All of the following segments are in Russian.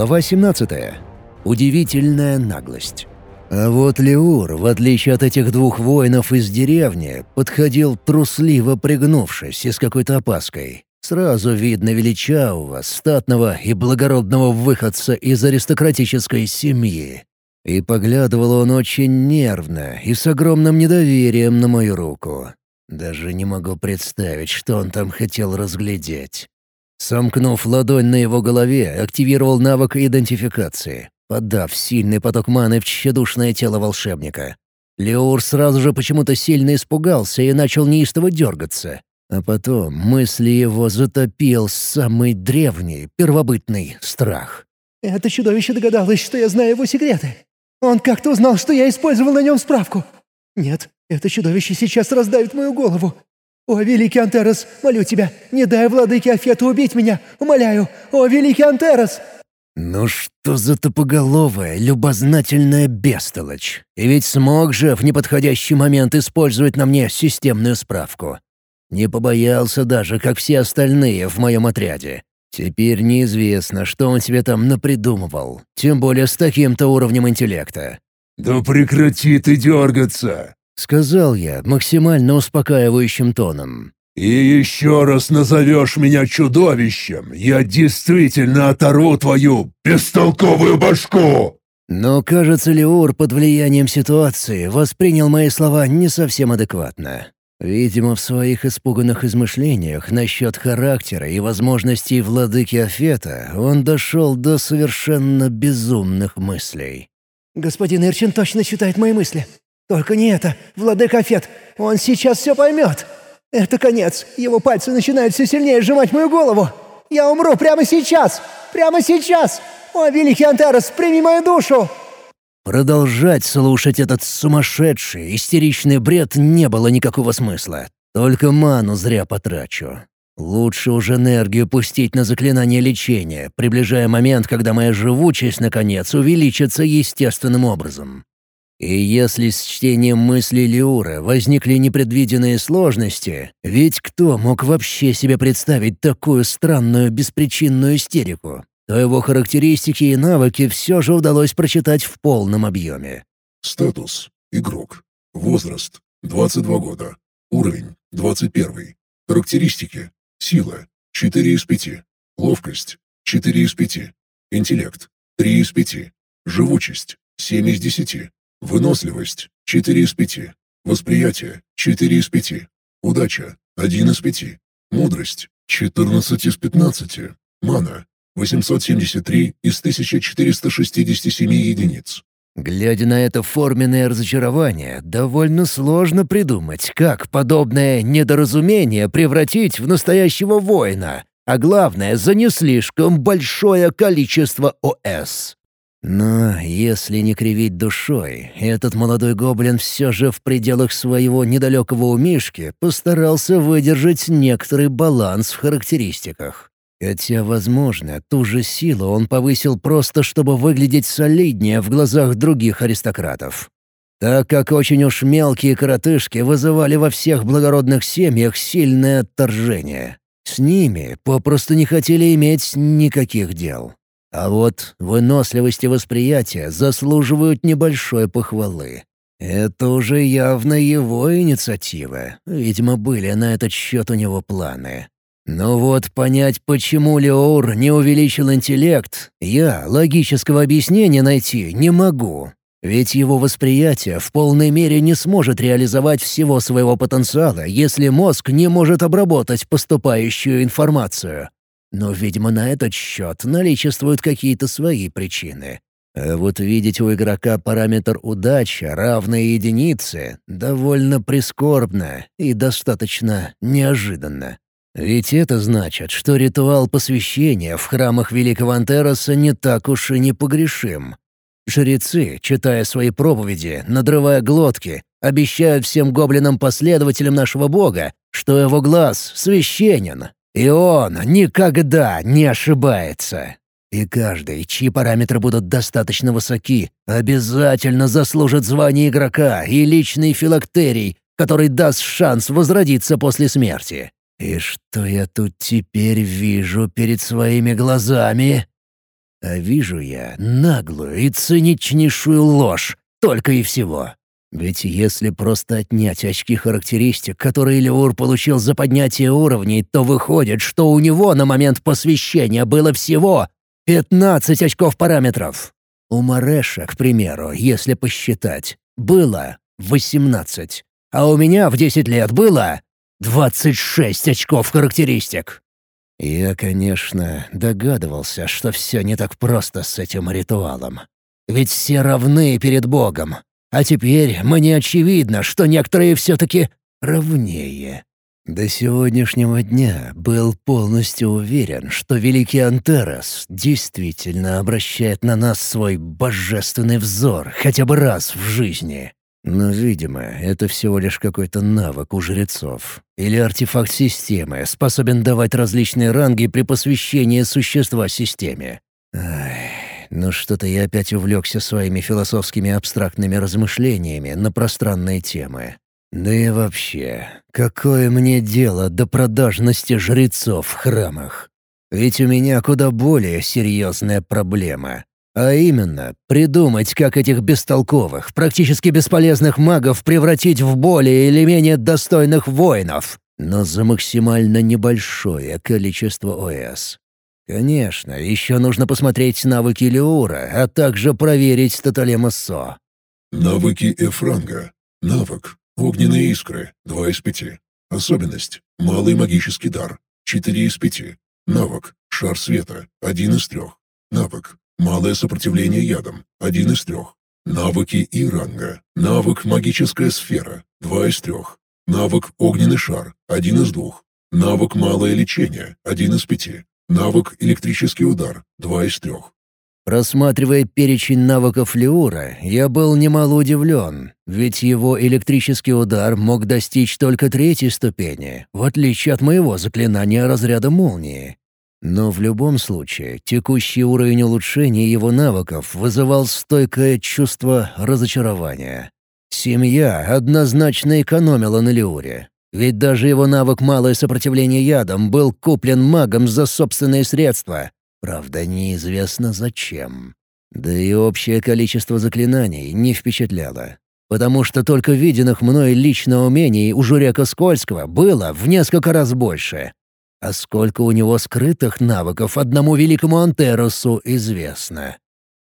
Глава 17. Удивительная наглость. А вот Леур, в отличие от этих двух воинов из деревни, подходил трусливо пригнувшись и с какой-то опаской. Сразу видно величавого, статного и благородного выходца из аристократической семьи. И поглядывал он очень нервно и с огромным недоверием на мою руку. Даже не могу представить, что он там хотел разглядеть. Сомкнув ладонь на его голове, активировал навык идентификации, подав сильный поток маны в тщедушное тело волшебника. Леур сразу же почему-то сильно испугался и начал неистово дергаться. А потом мысли его затопил самый древний, первобытный страх. «Это чудовище догадалось, что я знаю его секреты. Он как-то узнал, что я использовал на нем справку. Нет, это чудовище сейчас раздавит мою голову. «О, великий Антерос, молю тебя, не дай владыке Афету убить меня! Умоляю! О, великий Антерос!» «Ну что за тупоголовая, любознательная бестолочь? И ведь смог же в неподходящий момент использовать на мне системную справку. Не побоялся даже, как все остальные в моем отряде. Теперь неизвестно, что он себе там напридумывал, тем более с таким-то уровнем интеллекта». «Да прекрати ты дергаться!» Сказал я максимально успокаивающим тоном. «И еще раз назовешь меня чудовищем, я действительно оторву твою бестолковую башку!» Но, кажется, Леур под влиянием ситуации воспринял мои слова не совсем адекватно. Видимо, в своих испуганных измышлениях насчет характера и возможностей владыки Афета он дошел до совершенно безумных мыслей. «Господин Ирчин точно читает мои мысли. Только не это, владыка Фет, он сейчас все поймет. Это конец, его пальцы начинают все сильнее сжимать мою голову. Я умру прямо сейчас, прямо сейчас. О, великий Антарес, прими мою душу!» Продолжать слушать этот сумасшедший, истеричный бред не было никакого смысла. Только ману зря потрачу. Лучше уже энергию пустить на заклинание лечения, приближая момент, когда моя живучесть, наконец, увеличится естественным образом. И если с чтением мыслей Леура возникли непредвиденные сложности, ведь кто мог вообще себе представить такую странную беспричинную истерику, то его характеристики и навыки все же удалось прочитать в полном объеме. Статус. Игрок. Возраст. 22 года. Уровень. 21. Характеристики. Сила. 4 из 5. Ловкость. 4 из 5. Интеллект. 3 из 5. Живучесть. 7 из 10. Выносливость – 4 из 5. Восприятие – 4 из 5. Удача – 1 из 5. Мудрость – 14 из 15. Мана – 873 из 1467 единиц. Глядя на это форменное разочарование, довольно сложно придумать, как подобное недоразумение превратить в настоящего воина, а главное, за не слишком большое количество ОС. Но если не кривить душой, этот молодой гоблин все же в пределах своего недалекого умишки постарался выдержать некоторый баланс в характеристиках. Хотя, возможно, ту же силу он повысил просто, чтобы выглядеть солиднее в глазах других аристократов. Так как очень уж мелкие коротышки вызывали во всех благородных семьях сильное отторжение. С ними попросту не хотели иметь никаких дел. А вот выносливость и восприятие заслуживают небольшой похвалы. Это уже явно его инициатива. Видимо, были на этот счет у него планы. Но вот понять, почему Леор не увеличил интеллект, я логического объяснения найти не могу. Ведь его восприятие в полной мере не сможет реализовать всего своего потенциала, если мозг не может обработать поступающую информацию. Но, видимо, на этот счет наличествуют какие-то свои причины. А вот видеть у игрока параметр удача, равный единице, довольно прискорбно и достаточно неожиданно. Ведь это значит, что ритуал посвящения в храмах Великого Антероса не так уж и непогрешим. Жрецы, читая свои проповеди, надрывая глотки, обещают всем гоблинам-последователям нашего бога, что его глаз священен, и он никогда не ошибается. И каждый, чьи параметры будут достаточно высоки, обязательно заслужит звание игрока и личный филактерий, который даст шанс возродиться после смерти. И что я тут теперь вижу перед своими глазами? А вижу я наглую и циничнейшую ложь, только и всего. Ведь если просто отнять очки характеристик, которые Леур получил за поднятие уровней, то выходит, что у него на момент посвящения было всего 15 очков параметров. У Мареша, к примеру, если посчитать, было 18. А у меня в 10 лет было 26 очков характеристик. Я, конечно, догадывался, что все не так просто с этим ритуалом. Ведь все равны перед Богом. А теперь мне очевидно, что некоторые все-таки равнее. До сегодняшнего дня был полностью уверен, что великий Антерас действительно обращает на нас свой божественный взор хотя бы раз в жизни. Но, видимо, это всего лишь какой-то навык у жрецов. Или артефакт системы, способен давать различные ранги при посвящении существа системе. Ай, ну что-то я опять увлекся своими философскими абстрактными размышлениями на пространные темы. Да и вообще, какое мне дело до продажности жрецов в храмах? Ведь у меня куда более серьезная проблема. А именно, придумать, как этих бестолковых, практически бесполезных магов превратить в более или менее достойных воинов, но за максимально небольшое количество ОС. Конечно, еще нужно посмотреть навыки Леура, а также проверить Тоталема Со. Навыки Эфранга. Навык Огненные искры – 2 из 5. Особенность – малый магический дар – 4 из 5. Навык – шар света – 1 из 3. Навык – малое сопротивление ядом – 1 из 3. Навыки и ранга. Навык «Магическая сфера» – 2 из 3. Навык «Огненный шар» – 1 из 2. Навык «Малое лечение» – 1 из 5. Навык «Электрический удар» – 2 из 3. Рассматривая перечень навыков Леура, я был немало удивлен, ведь его электрический удар мог достичь только третьей ступени, в отличие от моего заклинания разряда молнии. Но в любом случае, текущий уровень улучшения его навыков вызывал стойкое чувство разочарования. Семья однозначно экономила на Леуре, ведь даже его навык «Малое сопротивление ядом» был куплен магом за собственные средства, Правда, неизвестно зачем. Да и общее количество заклинаний не впечатляло. Потому что только виденных мной лично умений у Журека Скользкого было в несколько раз больше. А сколько у него скрытых навыков одному великому Антерусу известно.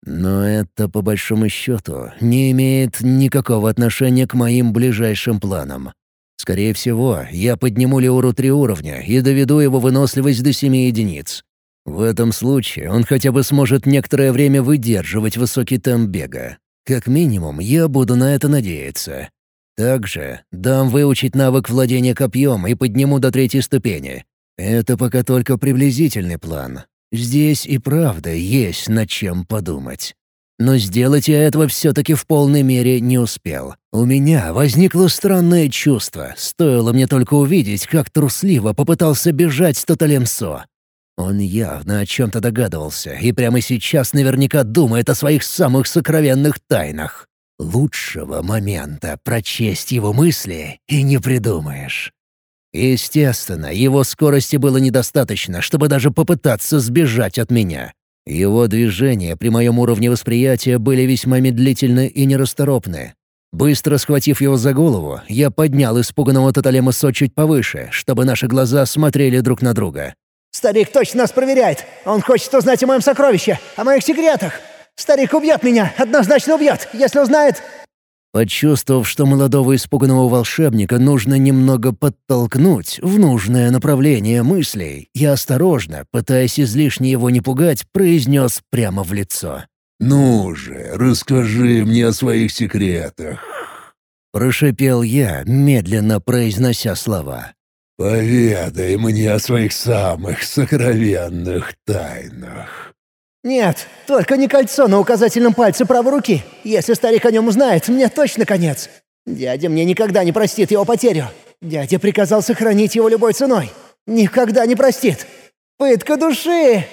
Но это, по большому счету, не имеет никакого отношения к моим ближайшим планам. Скорее всего, я подниму Леуру три уровня и доведу его выносливость до семи единиц. В этом случае он хотя бы сможет некоторое время выдерживать высокий темп бега. Как минимум, я буду на это надеяться. Также дам выучить навык владения копьем и подниму до третьей ступени. Это пока только приблизительный план. Здесь и правда есть над чем подумать. Но сделать я этого все-таки в полной мере не успел. У меня возникло странное чувство, стоило мне только увидеть, как трусливо попытался бежать Тоталемсо. Он явно о чем-то догадывался и прямо сейчас наверняка думает о своих самых сокровенных тайнах. Лучшего момента прочесть его мысли и не придумаешь. Естественно, его скорости было недостаточно, чтобы даже попытаться сбежать от меня. Его движения при моем уровне восприятия были весьма медлительны и нерасторопны. Быстро схватив его за голову, я поднял испуганного Тоталема Со чуть повыше, чтобы наши глаза смотрели друг на друга. Старик точно нас проверяет. Он хочет узнать о моем сокровище, о моих секретах. Старик убьет меня, однозначно убьет, если узнает...» Почувствовав, что молодого испуганного волшебника нужно немного подтолкнуть в нужное направление мыслей, я осторожно, пытаясь излишне его не пугать, произнес прямо в лицо. «Ну же, расскажи мне о своих секретах!» Прошипел я, медленно произнося слова. «Поведай мне о своих самых сокровенных тайнах». «Нет, только не кольцо на указательном пальце правой руки. Если старик о нем узнает, мне точно конец. Дядя мне никогда не простит его потерю. Дядя приказал сохранить его любой ценой. Никогда не простит. Пытка души!»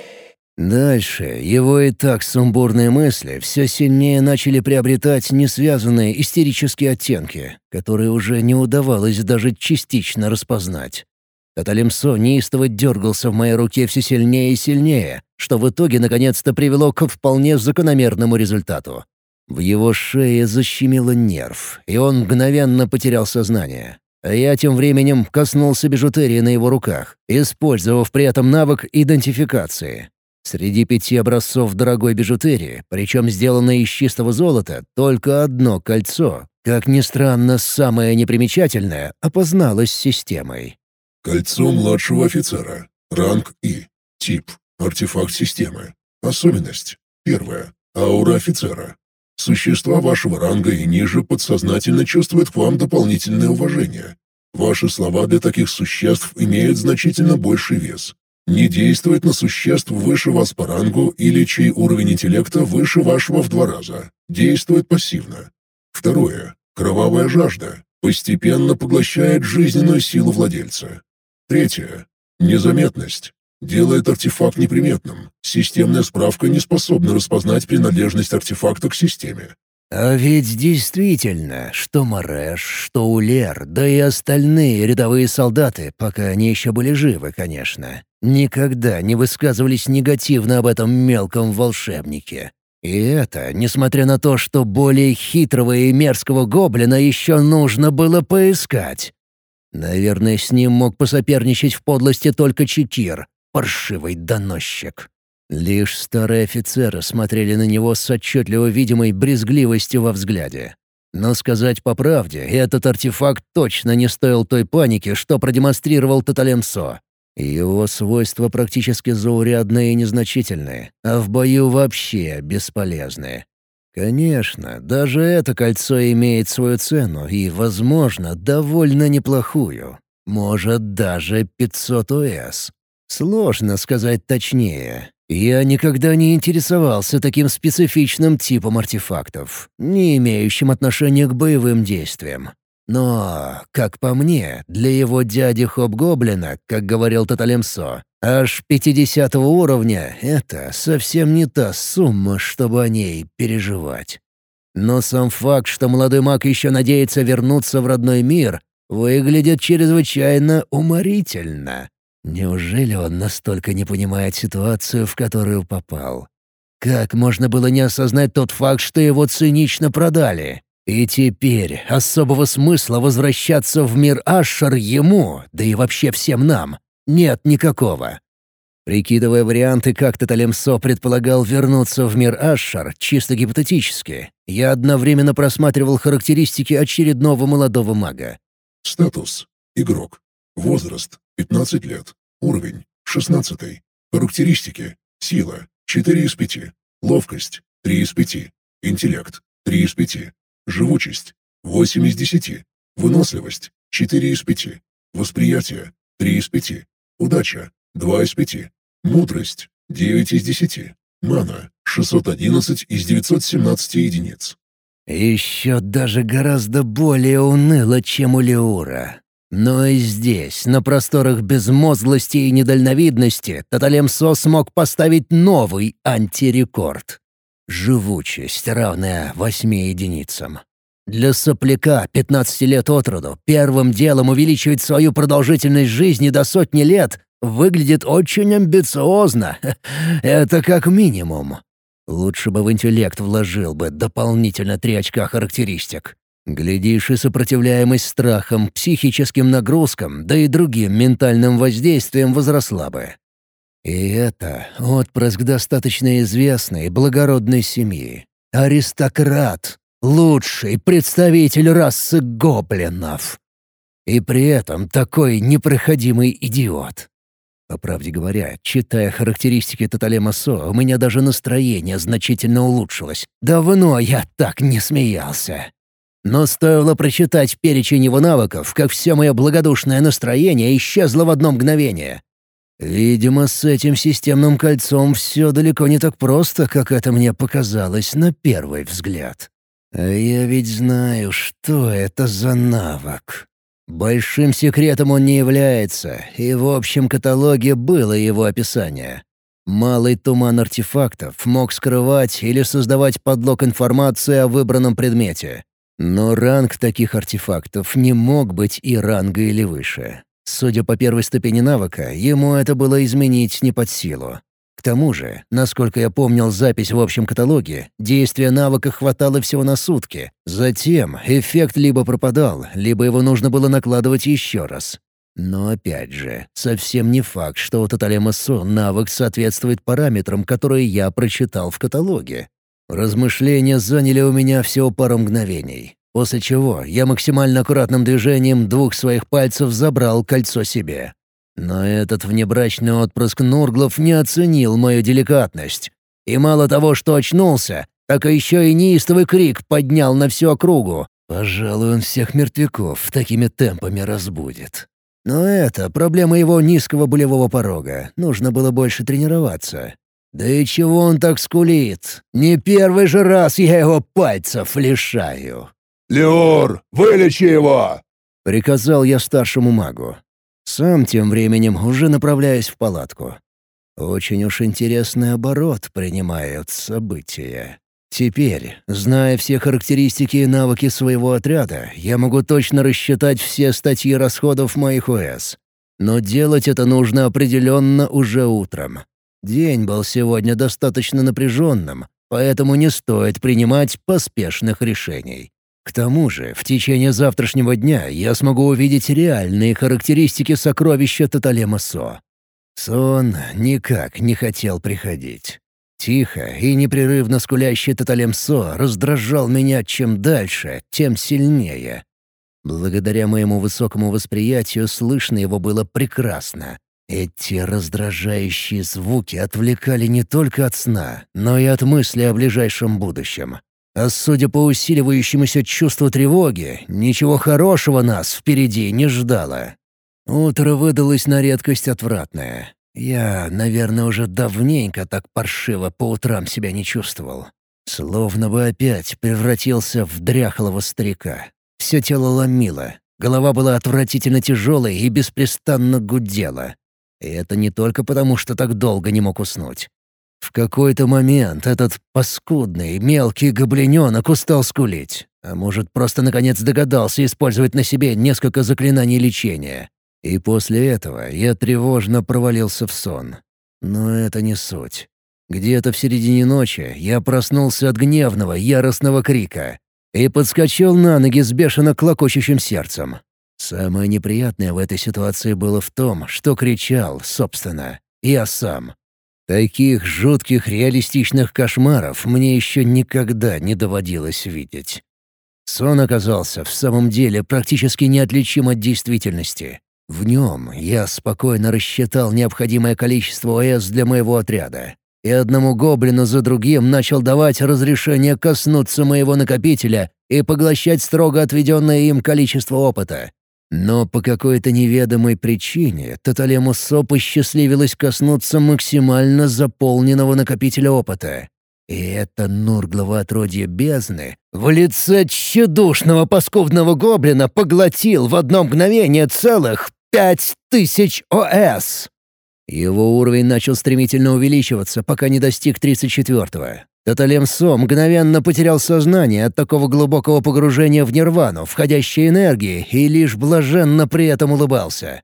Дальше его и так сумбурные мысли все сильнее начали приобретать несвязанные истерические оттенки, которые уже не удавалось даже частично распознать. Таталимсо неистово дергался в моей руке все сильнее и сильнее, что в итоге наконец-то привело к вполне закономерному результату. В его шее защемило нерв, и он мгновенно потерял сознание. А я тем временем коснулся бижутерии на его руках, использовав при этом навык идентификации. Среди пяти образцов дорогой бижутерии, причем сделанной из чистого золота, только одно кольцо, как ни странно, самое непримечательное, опозналось системой. Кольцо младшего офицера. Ранг И. Тип. Артефакт системы. Особенность. Первая. Аура офицера. Существа вашего ранга и ниже подсознательно чувствуют к вам дополнительное уважение. Ваши слова для таких существ имеют значительно больший вес. Не действует на существ выше вас по рангу или чей уровень интеллекта выше вашего в два раза. Действует пассивно. Второе. Кровавая жажда. Постепенно поглощает жизненную силу владельца. Третье. Незаметность. Делает артефакт неприметным. Системная справка не способна распознать принадлежность артефакта к системе. А ведь действительно, что Мареш, что Улер, да и остальные рядовые солдаты, пока они еще были живы, конечно, никогда не высказывались негативно об этом мелком волшебнике. И это, несмотря на то, что более хитрого и мерзкого гоблина еще нужно было поискать. Наверное, с ним мог посоперничать в подлости только Чекир, паршивый доносчик. Лишь старые офицеры смотрели на него с отчетливо видимой брезгливостью во взгляде. Но сказать по правде, этот артефакт точно не стоил той паники, что продемонстрировал Таталемсо. Его свойства практически заурядные и незначительные, а в бою вообще бесполезные. Конечно, даже это кольцо имеет свою цену и, возможно, довольно неплохую. Может, даже 500 ОС. Сложно сказать точнее. Я никогда не интересовался таким специфичным типом артефактов, не имеющим отношения к боевым действиям. Но, как по мне, для его дяди Хоб-Гоблина, как говорил Таталемсо, аж 50 уровня — это совсем не та сумма, чтобы о ней переживать. Но сам факт, что молодой маг еще надеется вернуться в родной мир, выглядит чрезвычайно уморительно. Неужели он настолько не понимает ситуацию, в которую попал? Как можно было не осознать тот факт, что его цинично продали? И теперь особого смысла возвращаться в мир Ашер ему, да и вообще всем нам, нет никакого. Прикидывая варианты, как Таталемсо предполагал вернуться в мир Ашшар, чисто гипотетически, я одновременно просматривал характеристики очередного молодого мага. Статус. Игрок. Возраст. 15 лет. Уровень. 16. Характеристики. Сила. 4 из 5. Ловкость. 3 из 5. Интеллект. 3 из 5. Живучесть – 8 из 10. Выносливость – 4 из 5. Восприятие – 3 из 5. Удача – 2 из 5. Мудрость – 9 из 10. Мана – 611 из 917 единиц. Еще даже гораздо более уныло, чем у Леура. Но и здесь, на просторах безмозглости и недальновидности, Таталемсо смог поставить новый антирекорд. Живучесть, равная восьми единицам. Для сопляка 15 лет от роду первым делом увеличивать свою продолжительность жизни до сотни лет выглядит очень амбициозно. Это как минимум. Лучше бы в интеллект вложил бы дополнительно три очка характеристик. Глядишь, и сопротивляемость страхам, психическим нагрузкам, да и другим ментальным воздействиям возросла бы. И это отпрыск достаточно известной благородной семьи. Аристократ, лучший представитель расы гоблинов. И при этом такой непроходимый идиот. По правде говоря, читая характеристики Тоталема Со, у меня даже настроение значительно улучшилось. Давно я так не смеялся. Но стоило прочитать перечень его навыков, как все мое благодушное настроение исчезло в одно мгновение. Видимо, с этим системным кольцом все далеко не так просто, как это мне показалось на первый взгляд. А я ведь знаю, что это за навык. Большим секретом он не является, и в общем каталоге было его описание. Малый туман артефактов мог скрывать или создавать подлог информации о выбранном предмете. Но ранг таких артефактов не мог быть и ранга или выше. Судя по первой ступени навыка, ему это было изменить не под силу. К тому же, насколько я помнил запись в общем каталоге, действия навыка хватало всего на сутки. Затем эффект либо пропадал, либо его нужно было накладывать еще раз. Но опять же, совсем не факт, что у Тоталема Со навык соответствует параметрам, которые я прочитал в каталоге. Размышления заняли у меня всего пару мгновений, после чего я максимально аккуратным движением двух своих пальцев забрал кольцо себе. Но этот внебрачный отпрыск Нурглов не оценил мою деликатность. И мало того, что очнулся, так еще и неистовый крик поднял на всю округу. Пожалуй, он всех мертвяков такими темпами разбудит. Но это проблема его низкого болевого порога. Нужно было больше тренироваться. Да и чего он так скулит? Не первый же раз я его пальцев лишаю. «Леор, вылечи его!» — приказал я старшему магу. Сам тем временем уже направляюсь в палатку. Очень уж интересный оборот принимают события. Теперь, зная все характеристики и навыки своего отряда, я могу точно рассчитать все статьи расходов моих ОС. Но делать это нужно определенно уже утром. День был сегодня достаточно напряженным, поэтому не стоит принимать поспешных решений. К тому же, в течение завтрашнего дня я смогу увидеть реальные характеристики сокровища Таталема Со. Сон никак не хотел приходить. Тихо и непрерывно скулящий Таталем Со раздражал меня чем дальше, тем сильнее. Благодаря моему высокому восприятию слышно его было прекрасно. Эти раздражающие звуки отвлекали не только от сна, но и от мысли о ближайшем будущем. А судя по усиливающемуся чувству тревоги, ничего хорошего нас впереди не ждало. Утро выдалось на редкость отвратное. Я, наверное, уже давненько так паршиво по утрам себя не чувствовал. Словно бы опять превратился в дряхлого старика. Все тело ломило, голова была отвратительно тяжелой и беспрестанно гудела. И это не только потому, что так долго не мог уснуть. В какой-то момент этот паскудный, мелкий гоблиненок устал скулить. А может, просто наконец догадался использовать на себе несколько заклинаний лечения. И после этого я тревожно провалился в сон. Но это не суть. Где-то в середине ночи я проснулся от гневного, яростного крика и подскочил на ноги с бешено клокочущим сердцем. Самое неприятное в этой ситуации было в том, что кричал, собственно, я сам. Таких жутких реалистичных кошмаров мне еще никогда не доводилось видеть. Сон оказался в самом деле практически неотличим от действительности. В нем я спокойно рассчитал необходимое количество ОС для моего отряда, и одному гоблину за другим начал давать разрешение коснуться моего накопителя и поглощать строго отведенное им количество опыта. Но по какой-то неведомой причине Таталему Со посчастливилось коснуться максимально заполненного накопителя опыта. И это нурглово отродье бездны в лице тщедушного паскудного гоблина поглотил в одно мгновение целых пять тысяч ОС. Его уровень начал стремительно увеличиваться, пока не достиг 34-го. Таталем Со мгновенно потерял сознание от такого глубокого погружения в нирвану, входящей энергии, и лишь блаженно при этом улыбался.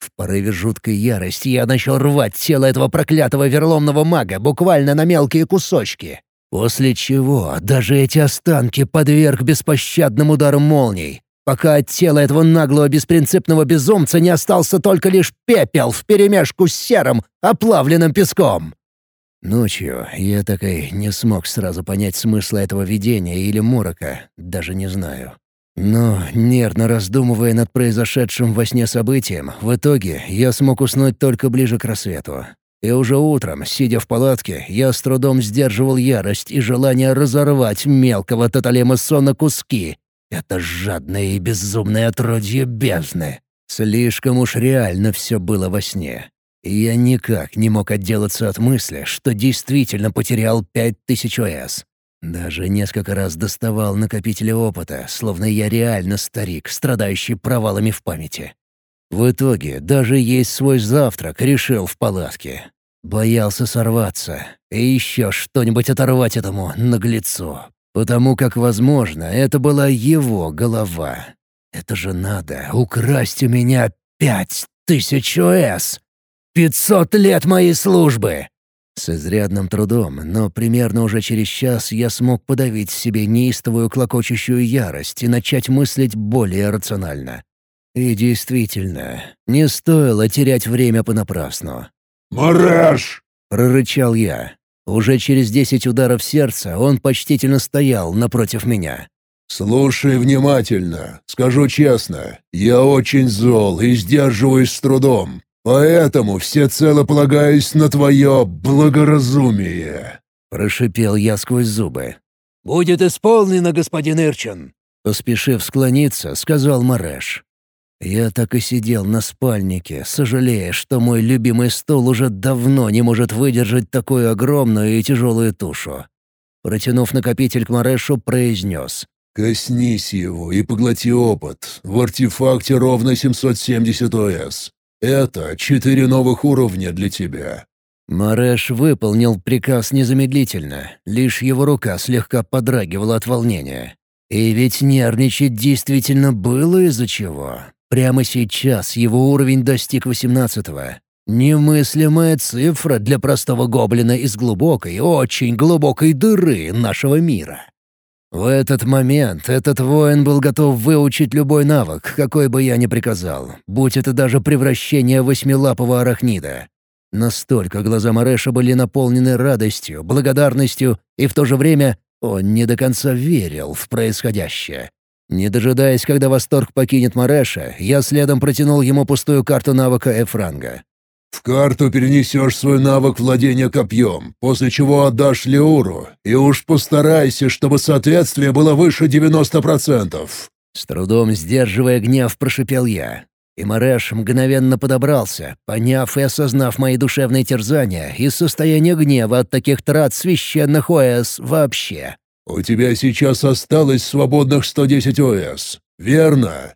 В порыве жуткой ярости я начал рвать тело этого проклятого верломного мага буквально на мелкие кусочки. После чего даже эти останки подверг беспощадным ударам молний, пока от тела этого наглого беспринципного безумца не остался только лишь пепел вперемешку с серым, оплавленным песком. Ночью я так и не смог сразу понять смысла этого видения или морока, даже не знаю. Но, нервно раздумывая над произошедшим во сне событием, в итоге я смог уснуть только ближе к рассвету. И уже утром, сидя в палатке, я с трудом сдерживал ярость и желание разорвать мелкого Таталема на куски. Это жадное и безумное отродье бездны. Слишком уж реально все было во сне. И я никак не мог отделаться от мысли, что действительно потерял пять тысяч ОС. Даже несколько раз доставал накопители опыта, словно я реально старик, страдающий провалами в памяти. В итоге даже есть свой завтрак решил в палатке. Боялся сорваться и еще что-нибудь оторвать этому наглецу, потому как, возможно, это была его голова. Это же надо украсть у меня Пять тысяч ОС! Пятьсот лет моей службы! С изрядным трудом, но примерно уже через час я смог подавить в себе неистовую клокочущую ярость и начать мыслить более рационально. И действительно, не стоило терять время понапрасну. «Мараш!» — прорычал я. Уже через десять ударов сердца он почтительно стоял напротив меня. «Слушай внимательно. Скажу честно, я очень зол и сдерживаюсь с трудом. Поэтому всецело полагаюсь на твое благоразумие». Прошипел я сквозь зубы. «Будет исполнено, господин Ирчин», — поспешив склониться, сказал Мареш. Я так и сидел на спальнике, сожалея, что мой любимый стол уже давно не может выдержать такую огромную и тяжелую тушу. Протянув накопитель к Марешу, произнес. «Коснись его и поглоти опыт. В артефакте ровно 770 ОС. Это четыре новых уровня для тебя». Мареш выполнил приказ незамедлительно, лишь его рука слегка подрагивала от волнения. И ведь нервничать действительно было из-за чего. Прямо сейчас его уровень достиг 18-го. Немыслимая цифра для простого гоблина из глубокой, очень глубокой дыры нашего мира. В этот момент этот воин был готов выучить любой навык, какой бы я ни приказал, будь это даже превращение восьмилапого арахнида. Настолько глаза Мареша были наполнены радостью, благодарностью, и в то же время он не до конца верил в происходящее. Не дожидаясь, когда восторг покинет Мареша, я следом протянул ему пустую карту навыка Эфранга. «В карту перенесешь свой навык владения копьем, после чего отдашь Леуру, и уж постарайся, чтобы соответствие было выше 90%. С трудом сдерживая гнев, прошипел я. И Мареш мгновенно подобрался, поняв и осознав мои душевные терзания и состояние гнева от таких трат священных ОС вообще. «У тебя сейчас осталось свободных 110 ОС, верно?»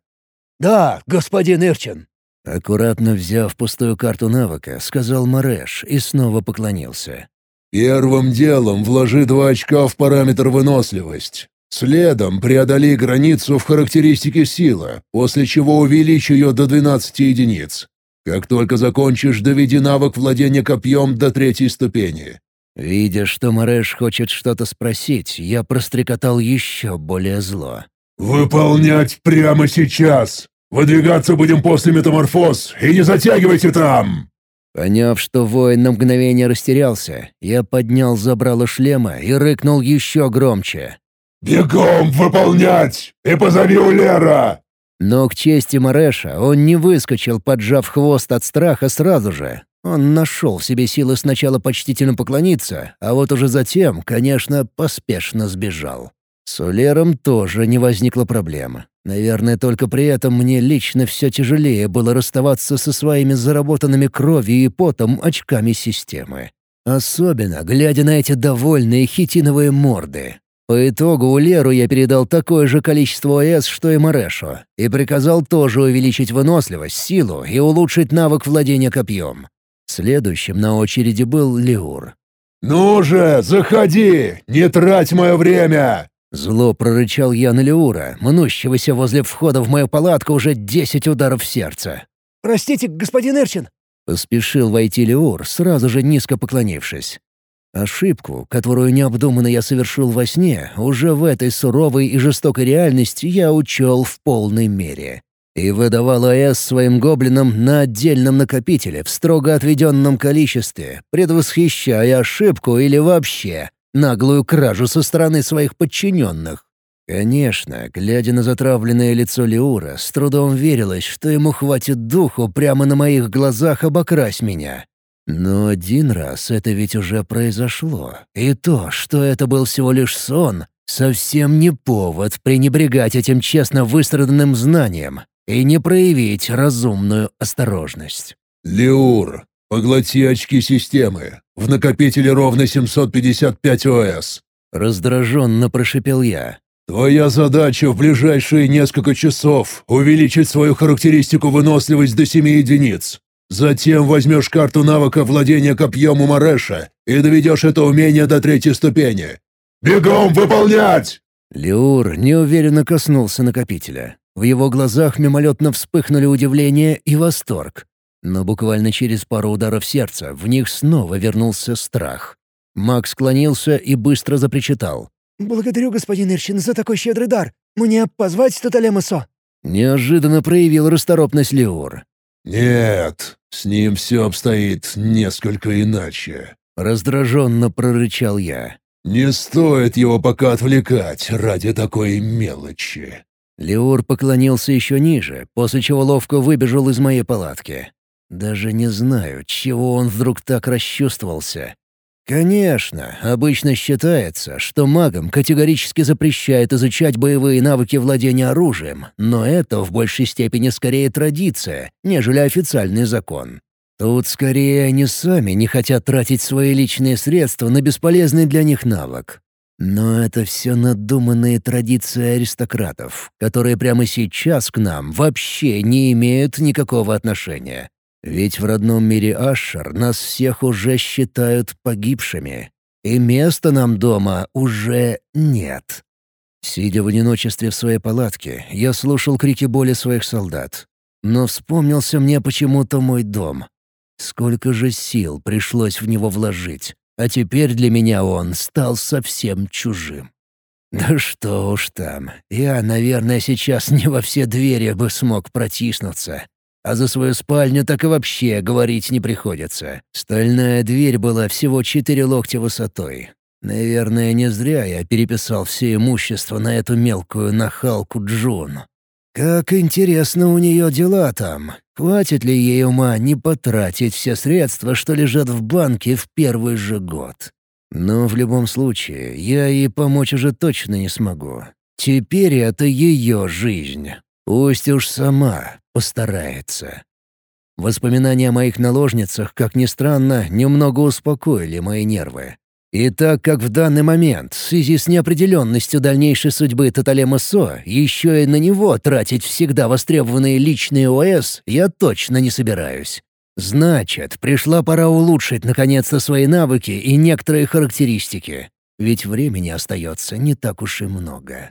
«Да, господин Ирчин». Аккуратно взяв пустую карту навыка, сказал Мареш и снова поклонился. «Первым делом вложи два очка в параметр выносливость. Следом преодоли границу в характеристике сила, после чего увеличь ее до 12 единиц. Как только закончишь, доведи навык владения копьем до третьей ступени. Видя, что Мареш хочет что-то спросить, я прострекотал еще более зло. «Выполнять прямо сейчас! Выдвигаться будем после метаморфоз, и не затягивайте там!» Поняв, что воин на мгновение растерялся, я поднял забрало шлема и рыкнул еще громче. «Бегом выполнять! И позови Улера!» Но к чести Мареша он не выскочил, поджав хвост от страха сразу же, он нашел в себе силы сначала почтительно поклониться, а вот уже затем, конечно, поспешно сбежал. С Улером тоже не возникло проблем. Наверное, только при этом мне лично все тяжелее было расставаться со своими заработанными кровью и потом очками системы. Особенно, глядя на эти довольные хитиновые морды. По итогу Улеру я передал такое же количество ОС, что и Марешу, и приказал тоже увеличить выносливость, силу и улучшить навык владения копьем. Следующим на очереди был Леур. «Ну же, заходи! Не трать мое время!» Зло прорычал я на Леура, мнущегося возле входа в мою палатку уже десять ударов в сердце. «Простите, господин Эрчин!» Поспешил войти Леур, сразу же низко поклонившись. Ошибку, которую необдуманно я совершил во сне, уже в этой суровой и жестокой реальности я учел в полной мере и выдавал АЭС своим гоблинам на отдельном накопителе в строго отведенном количестве, предвосхищая ошибку или вообще наглую кражу со стороны своих подчиненных. Конечно, глядя на затравленное лицо Леура, с трудом верилось, что ему хватит духу прямо на моих глазах обокрасть меня. Но один раз это ведь уже произошло, и то, что это был всего лишь сон, совсем не повод пренебрегать этим честно выстраданным знанием и не проявить разумную осторожность. «Леур, поглоти очки системы. В накопителе ровно 755 ОС». Раздраженно прошипел я. «Твоя задача в ближайшие несколько часов — увеличить свою характеристику выносливость до 7 единиц. Затем возьмешь карту навыка владения копьем у Мареша и доведешь это умение до третьей ступени. Бегом выполнять!» Леур неуверенно коснулся накопителя. В его глазах мимолетно вспыхнули удивление и восторг. Но буквально через пару ударов сердца в них снова вернулся страх. Макс склонился и быстро запричитал. «Благодарю, господин Ирчин, за такой щедрый дар. Мне позвать Таталемысо?» Неожиданно проявил расторопность Леур. «Нет, с ним все обстоит несколько иначе», — раздраженно прорычал я. «Не стоит его пока отвлекать ради такой мелочи». Леур поклонился еще ниже, после чего ловко выбежал из моей палатки. Даже не знаю, чего он вдруг так расчувствовался. Конечно, обычно считается, что магам категорически запрещают изучать боевые навыки владения оружием, но это в большей степени скорее традиция, нежели официальный закон. Тут скорее они сами не хотят тратить свои личные средства на бесполезный для них навык. Но это все надуманные традиции аристократов, которые прямо сейчас к нам вообще не имеют никакого отношения. Ведь в родном мире Ашер нас всех уже считают погибшими, и места нам дома уже нет. Сидя в одиночестве в своей палатке, я слушал крики боли своих солдат. Но вспомнился мне почему-то мой дом. Сколько же сил пришлось в него вложить, а теперь для меня он стал совсем чужим. Да что уж там, я, наверное, сейчас не во все двери бы смог протиснуться. А за свою спальню так и вообще говорить не приходится. Стальная дверь была всего четыре локтя высотой. Наверное, не зря я переписал все имущество на эту мелкую нахалку Джун. Как интересно у нее дела там. Хватит ли ей ума не потратить все средства, что лежат в банке в первый же год? Но в любом случае, я ей помочь уже точно не смогу. Теперь это ее жизнь. Пусть уж сама постарается. Воспоминания о моих наложницах, как ни странно, немного успокоили мои нервы. И так как в данный момент, в связи с неопределенностью дальнейшей судьбы Таталема Со, еще и на него тратить всегда востребованные личные ОС, я точно не собираюсь. Значит, пришла пора улучшить наконец-то свои навыки и некоторые характеристики. Ведь времени остается не так уж и много.